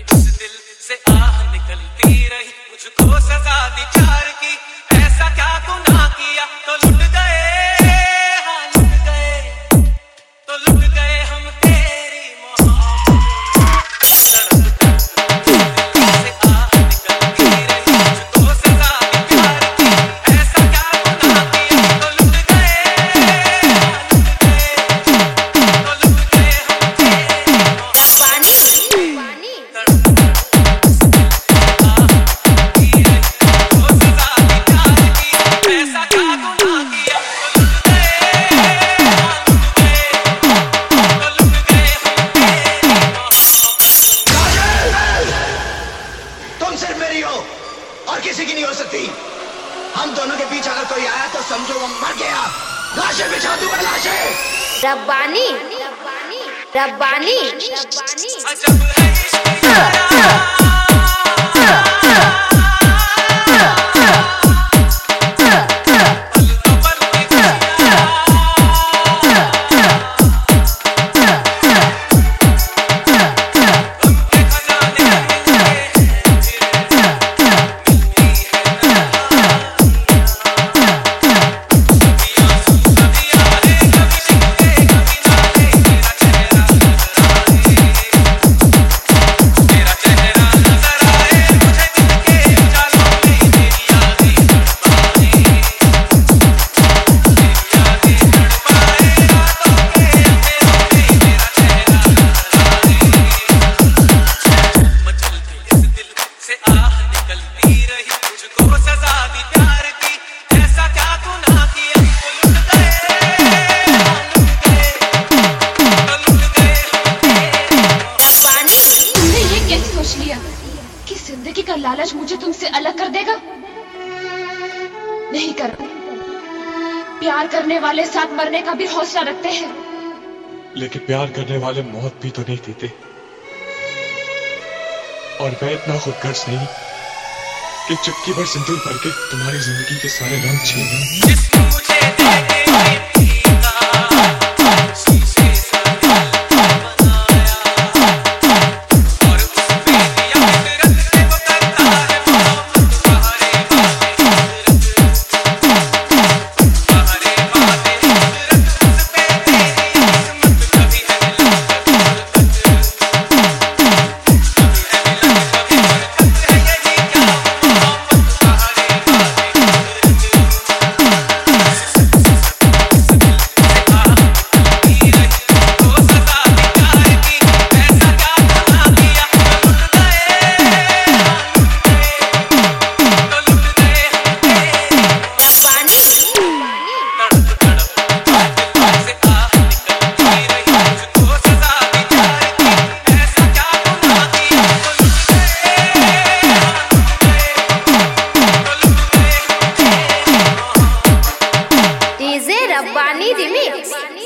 इस दिल से आह निकलती रही। मुझको सजा दी और किसी की नहीं हो सकती। हम दोनों के बीच अगर कोई आया तो समझो वो मर गया। लाशें बिछा दूँगा लाशें। रब्बानी रब्बानी अजब का लालच मुझे तुमसे अलग कर देगा? नहीं कर प्यार करने वाले साथ मरने का भी हौसला रखते हैं। लेकिन प्यार करने वाले मौत भी तो नहीं देते। और मैं इतना खुदगर्ज नहीं कि चुटकी भर सिंदूर भर के तुम्हारी ज़िंदगी के सारे रंग छीन DJ Rabbani Remix.